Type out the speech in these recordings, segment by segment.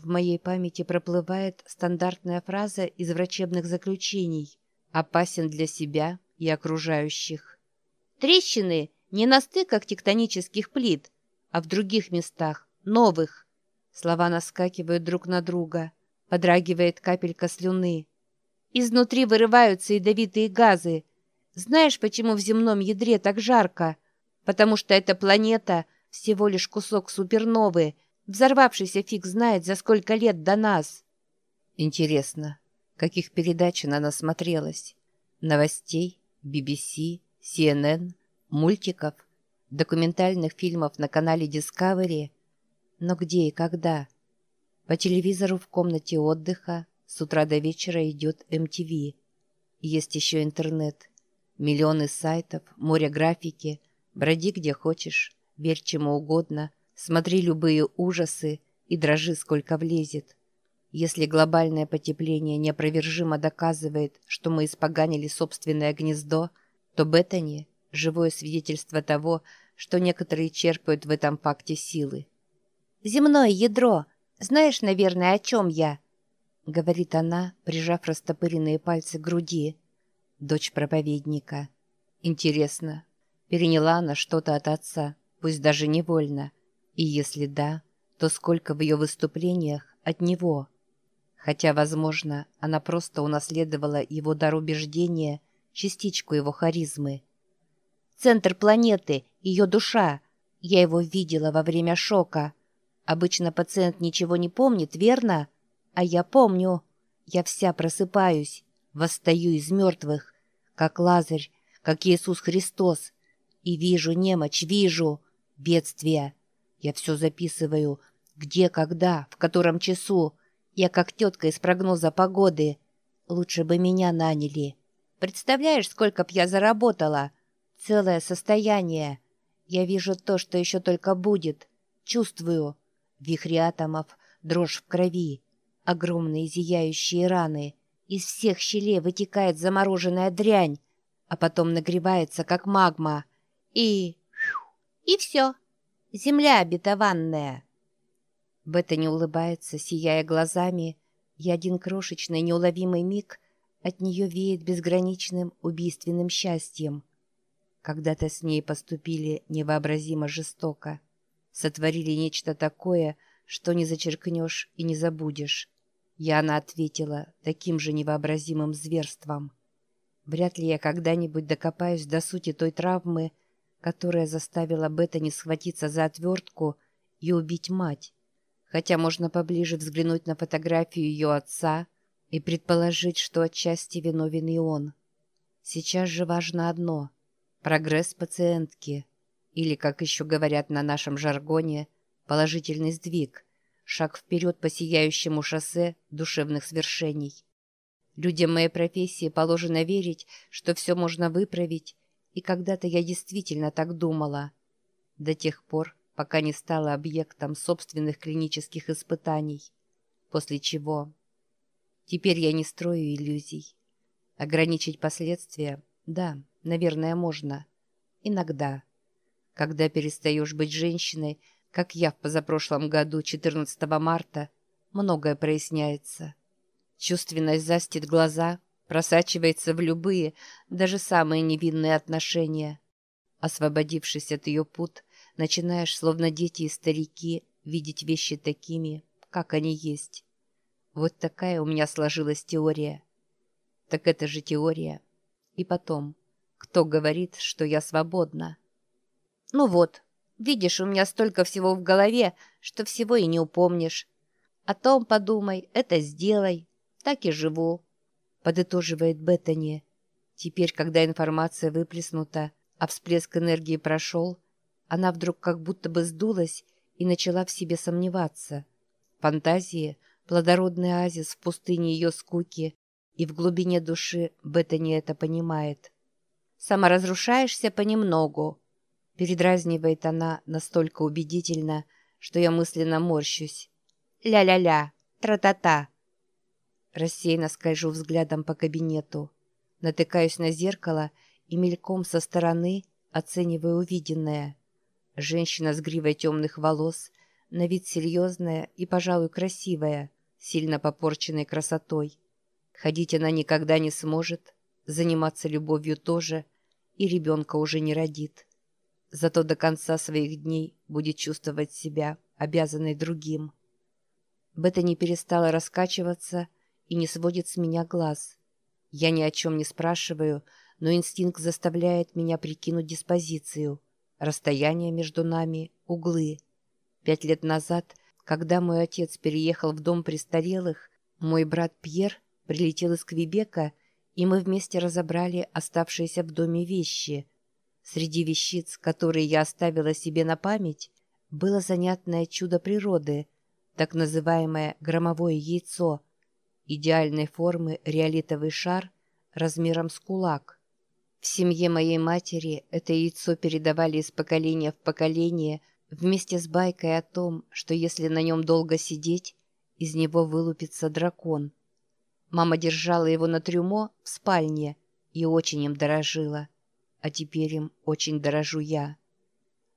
в моей памяти проплывает стандартная фраза из врачебных заключений «опасен для себя и окружающих». Трещины не на стыках тектонических плит, а в других местах, новых. Слова наскакивают друг на друга, подрагивает капелька слюны. Изнутри вырываются ядовитые газы. Знаешь, почему в земном ядре так жарко? Потому что эта планета всего лишь кусок суперновый, взорвавшийся фиг знает, за сколько лет до нас. Интересно, каких передач она насмотрелась? Новостей, BBC, CNN, мультиков, документальных фильмов на канале Discovery. Но где и когда? По телевизору в комнате отдыха с утра до вечера идет MTV. Есть еще интернет. Миллионы сайтов, море графики. Броди где хочешь, верь чему угодно, смотри любые ужасы и дрожи сколько влезет. Если глобальное потепление неопровержимо доказывает, что мы испоганили собственное гнездо, то Беттани – живое свидетельство того, что некоторые черпают в этом факте силы. «Земное ядро! Знаешь, наверное, о чем я?» — говорит она, прижав растопыренные пальцы к груди. Дочь проповедника. Интересно, переняла она что-то от отца, пусть даже невольно? И если да, то сколько в ее выступлениях от него? Хотя, возможно, она просто унаследовала его дар убеждения, частичку его харизмы. Центр планеты, ее душа. Я его видела во время шока. Обычно пациент ничего не помнит, верно? А я помню. Я вся просыпаюсь, восстаю из мертвых, как Лазарь, как Иисус Христос. И вижу немочь, вижу бедствие. Я все записываю, где, когда, в котором часу. Я как тетка из прогноза погоды. Лучше бы меня наняли. Представляешь, сколько б я заработала? Целое состояние. Я вижу то, что еще только будет. Чувствую. Вихри атомов, дрожь в крови, огромные зияющие раны. Из всех щелей вытекает замороженная дрянь, а потом нагревается, как магма. И... и все. Земля обетованная. Бета не улыбается, сияя глазами, и один крошечный неуловимый миг от нее веет безграничным убийственным счастьем. Когда-то с ней поступили невообразимо жестоко. Сотворили нечто такое, что не зачеркнешь и не забудешь. Яна ответила таким же невообразимым зверством. Вряд ли я когда-нибудь докопаюсь до сути той травмы, которая заставила Беттани схватиться за отвертку и убить мать. Хотя можно поближе взглянуть на фотографию ее отца и предположить, что отчасти виновен и он. Сейчас же важно одно — прогресс пациентки, или, как еще говорят на нашем жаргоне, положительный сдвиг, шаг вперед по сияющему шоссе душевных свершений. Людям моей профессии положено верить, что все можно выправить, и когда-то я действительно так думала. До тех пор, пока не стала объектом собственных клинических испытаний. После чего... Теперь я не строю иллюзий. Ограничить последствия, да, наверное, можно. Иногда. Когда перестаешь быть женщиной, как я в позапрошлом году, 14 марта, многое проясняется. Чувственность застит глаза — просачивается в любые, даже самые невинные отношения. Освободившись от ее пут, начинаешь, словно дети и старики, видеть вещи такими, как они есть. Вот такая у меня сложилась теория. Так это же теория. И потом, кто говорит, что я свободна? Ну вот, видишь, у меня столько всего в голове, что всего и не упомнишь. О том подумай, это сделай. Так и живу подытоживает Беттани. Теперь, когда информация выплеснута, а всплеск энергии прошел, она вдруг как будто бы сдулась и начала в себе сомневаться. Фантазии, плодородный оазис в пустыне ее скуки, и в глубине души Беттани это понимает. «Саморазрушаешься понемногу», — передразнивает она настолько убедительно, что я мысленно морщусь. «Ля-ля-ля, тра-та-та». Рассеянно скольжу взглядом по кабинету. Натыкаюсь на зеркало и мельком со стороны оцениваю увиденное. Женщина с гривой темных волос, на вид серьезная и, пожалуй, красивая, сильно попорченной красотой. Ходить она никогда не сможет, заниматься любовью тоже, и ребенка уже не родит. Зато до конца своих дней будет чувствовать себя обязанной другим. Бета не перестала раскачиваться и не сводит с меня глаз. Я ни о чем не спрашиваю, но инстинкт заставляет меня прикинуть диспозицию. Расстояние между нами — углы. Пять лет назад, когда мой отец переехал в дом престарелых, мой брат Пьер прилетел из Квебека, и мы вместе разобрали оставшиеся в доме вещи. Среди вещиц, которые я оставила себе на память, было занятное чудо природы, так называемое громовое яйцо, идеальной формы реолитовый шар размером с кулак. В семье моей матери это яйцо передавали из поколения в поколение вместе с байкой о том, что если на нем долго сидеть, из него вылупится дракон. Мама держала его на трюмо в спальне и очень им дорожила, а теперь им очень дорожу я.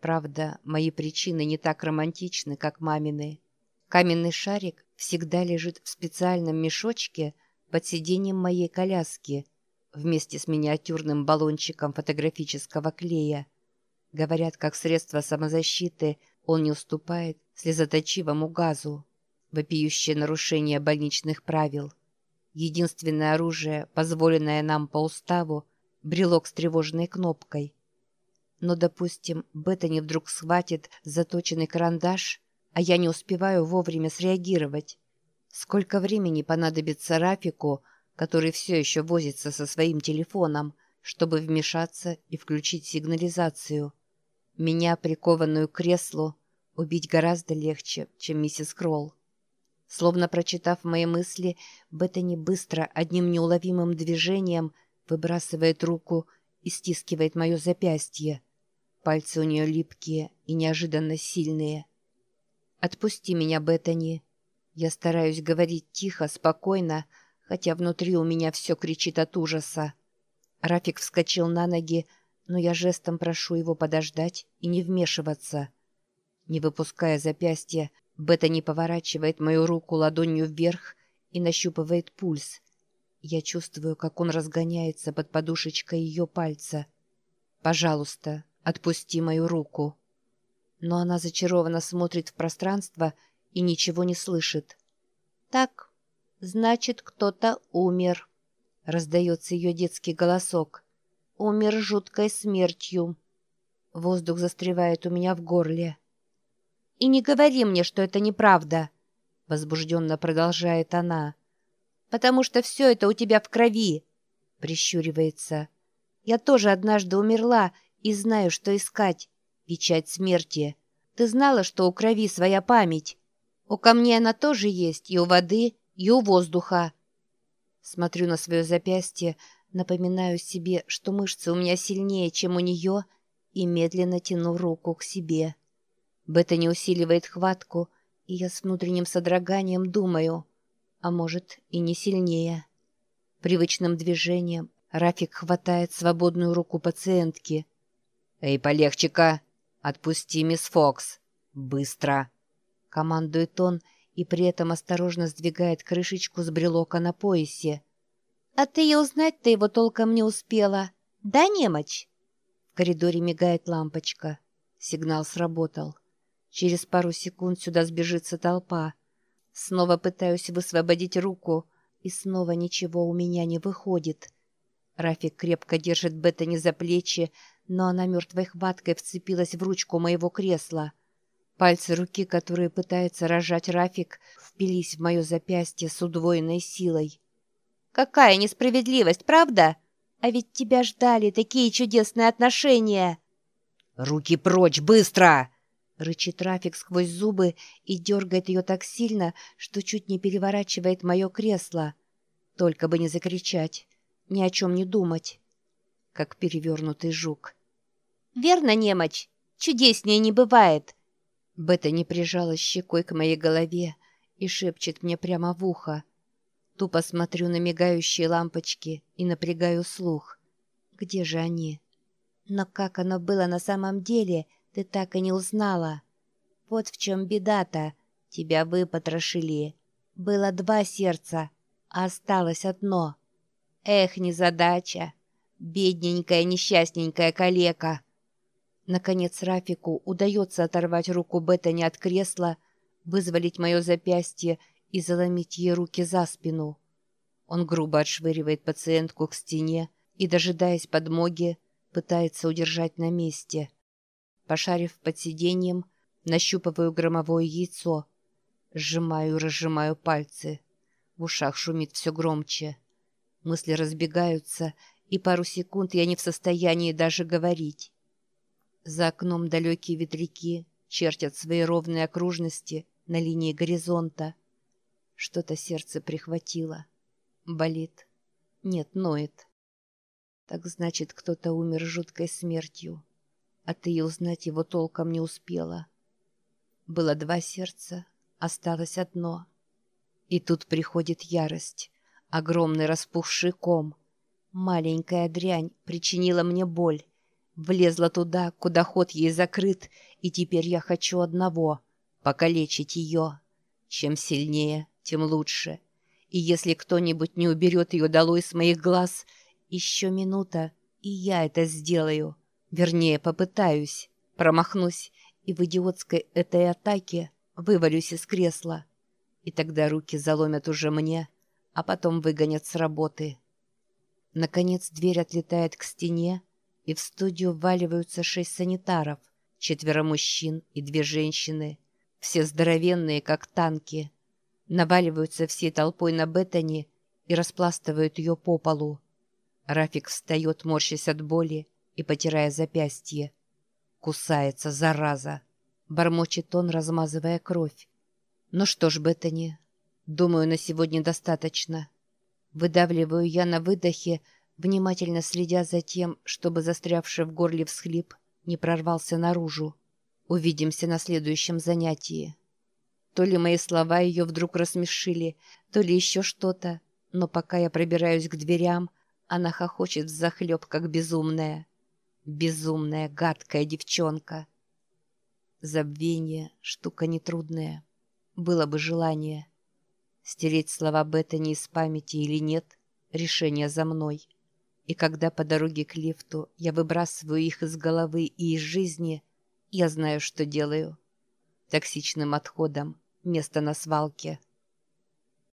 Правда, мои причины не так романтичны, как мамины. Каменный шарик всегда лежит в специальном мешочке под сиденьем моей коляски — вместе с миниатюрным баллончиком фотографического клея. Говорят, как средство самозащиты он не уступает слезоточивому газу. Вопиющее нарушение больничных правил. Единственное оружие, позволенное нам по уставу, брелок с тревожной кнопкой. Но, допустим, Беттани вдруг схватит заточенный карандаш, а я не успеваю вовремя среагировать. Сколько времени понадобится Рафику, который все еще возится со своим телефоном, чтобы вмешаться и включить сигнализацию. Меня, прикованную к креслу, убить гораздо легче, чем миссис Кролл. Словно прочитав мои мысли, Беттани быстро, одним неуловимым движением выбрасывает руку и стискивает мое запястье. Пальцы у нее липкие и неожиданно сильные. «Отпусти меня, Беттани». Я стараюсь говорить тихо, спокойно, хотя внутри у меня все кричит от ужаса. Рафик вскочил на ноги, но я жестом прошу его подождать и не вмешиваться. Не выпуская запястья, Бета не поворачивает мою руку ладонью вверх и нащупывает пульс. Я чувствую, как он разгоняется под подушечкой ее пальца. «Пожалуйста, отпусти мою руку». Но она зачарованно смотрит в пространство и ничего не слышит. «Так, «Значит, кто-то умер», — раздается ее детский голосок. «Умер жуткой смертью». Воздух застревает у меня в горле. «И не говори мне, что это неправда», — возбужденно продолжает она. «Потому что все это у тебя в крови», — прищуривается. «Я тоже однажды умерла и знаю, что искать. Печать смерти. Ты знала, что у крови своя память? У камней она тоже есть, и у воды, и у воздуха. Смотрю на свое запястье, напоминаю себе, что мышцы у меня сильнее, чем у нее, и медленно тяну руку к себе. Бета не усиливает хватку, и я с внутренним содроганием думаю, а может и не сильнее. Привычным движением Рафик хватает свободную руку пациентки. «Эй, полегче-ка! Отпусти, мисс Фокс! Быстро!» Командует он, и при этом осторожно сдвигает крышечку с брелока на поясе. «А ты и узнать-то его толком не успела. Да, немочь?» В коридоре мигает лампочка. Сигнал сработал. Через пару секунд сюда сбежится толпа. Снова пытаюсь высвободить руку, и снова ничего у меня не выходит. Рафик крепко держит Беттани за плечи, но она мертвой хваткой вцепилась в ручку моего кресла — Пальцы руки, которые пытается рожать Рафик, впились в мое запястье с удвоенной силой. «Какая несправедливость, правда? А ведь тебя ждали такие чудесные отношения!» «Руки прочь, быстро!» Рычит Рафик сквозь зубы и дергает ее так сильно, что чуть не переворачивает мое кресло. Только бы не закричать, ни о чем не думать. Как перевернутый жук. «Верно, немочь? Чудеснее не бывает!» Бета не прижала щекой к моей голове и шепчет мне прямо в ухо. Тупо смотрю на мигающие лампочки и напрягаю слух. Где же они? Но как оно было на самом деле, ты так и не узнала. Вот в чем беда-то. Тебя выпотрошили. Было два сердца, а осталось одно. Эх, незадача. Бедненькая, несчастненькая калека. Наконец Рафику удается оторвать руку Беттани от кресла, вызволить мое запястье и заломить ей руки за спину. Он грубо отшвыривает пациентку к стене и, дожидаясь подмоги, пытается удержать на месте. Пошарив под сиденьем, нащупываю громовое яйцо. Сжимаю и разжимаю пальцы. В ушах шумит все громче. Мысли разбегаются, и пару секунд я не в состоянии даже говорить. За окном далекие ветряки чертят свои ровные окружности на линии горизонта. Что-то сердце прихватило. Болит. Нет, ноет. Так значит, кто-то умер жуткой смертью. А ты и узнать его толком не успела. Было два сердца, осталось одно. И тут приходит ярость. Огромный распухший ком. Маленькая дрянь причинила мне боль. Влезла туда, куда ход ей закрыт, и теперь я хочу одного — покалечить ее. Чем сильнее, тем лучше. И если кто-нибудь не уберет ее долой с моих глаз, еще минута, и я это сделаю. Вернее, попытаюсь. Промахнусь, и в идиотской этой атаке вывалюсь из кресла. И тогда руки заломят уже мне, а потом выгонят с работы. Наконец дверь отлетает к стене, и в студию вваливаются шесть санитаров, четверо мужчин и две женщины, все здоровенные, как танки — наваливаются всей толпой на Беттани и распластывают ее по полу. Рафик встает, морщась от боли и потирая запястье. Кусается, зараза. Бормочет он, размазывая кровь. Ну что ж, Беттани, думаю, на сегодня достаточно. Выдавливаю я на выдохе, внимательно следя за тем, чтобы застрявший в горле всхлип не прорвался наружу. Увидимся на следующем занятии. То ли мои слова ее вдруг рассмешили, то ли еще что-то. Но пока я пробираюсь к дверям, она хохочет взахлеб, как безумная. Безумная, гадкая девчонка. Забвение — штука нетрудная. Было бы желание. Стереть слова Беттани из памяти или нет — решение за мной. И когда по дороге к лифту я выбрасываю их из головы и из жизни, я знаю, что делаю. Токсичным отходом — место на свалке —